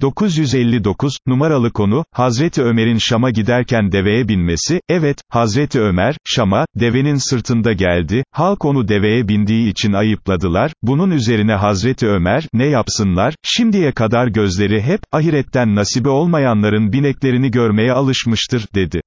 959, numaralı konu, Hazreti Ömer'in Şam'a giderken deveye binmesi, evet, Hazreti Ömer, Şam'a, devenin sırtında geldi, halk onu deveye bindiği için ayıpladılar, bunun üzerine Hazreti Ömer, ne yapsınlar, şimdiye kadar gözleri hep, ahiretten nasibi olmayanların bineklerini görmeye alışmıştır, dedi.